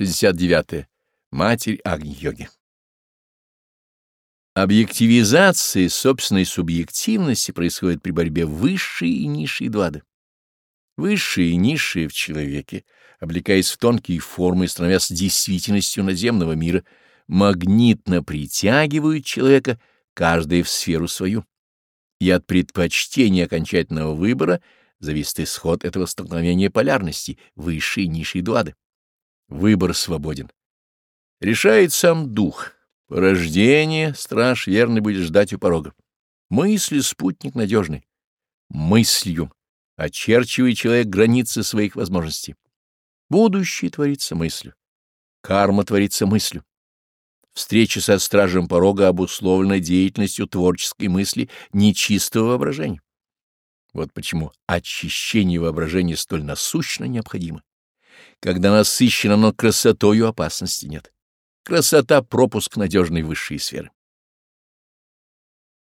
69. -е. Матерь Агни-йоги. Объективизация собственной субъективности происходит при борьбе высшей и низшей двады. Высшие и низшие в человеке, облекаясь в тонкие формы и становясь действительностью наземного мира, магнитно притягивают человека, каждый в сферу свою. И от предпочтения окончательного выбора зависит исход этого столкновения полярности, высшей и низшей двады. Выбор свободен. Решает сам дух. Рождение страж верно будет ждать у порога. Мысли спутник надежный. Мыслью очерчивает человек границы своих возможностей. Будущее творится мыслью. Карма творится мыслью. Встреча со стражем порога обусловлена деятельностью творческой мысли нечистого воображения. Вот почему очищение воображения столь насущно необходимо когда насыщена, но красотою опасности нет. Красота — пропуск надежной высшей сферы.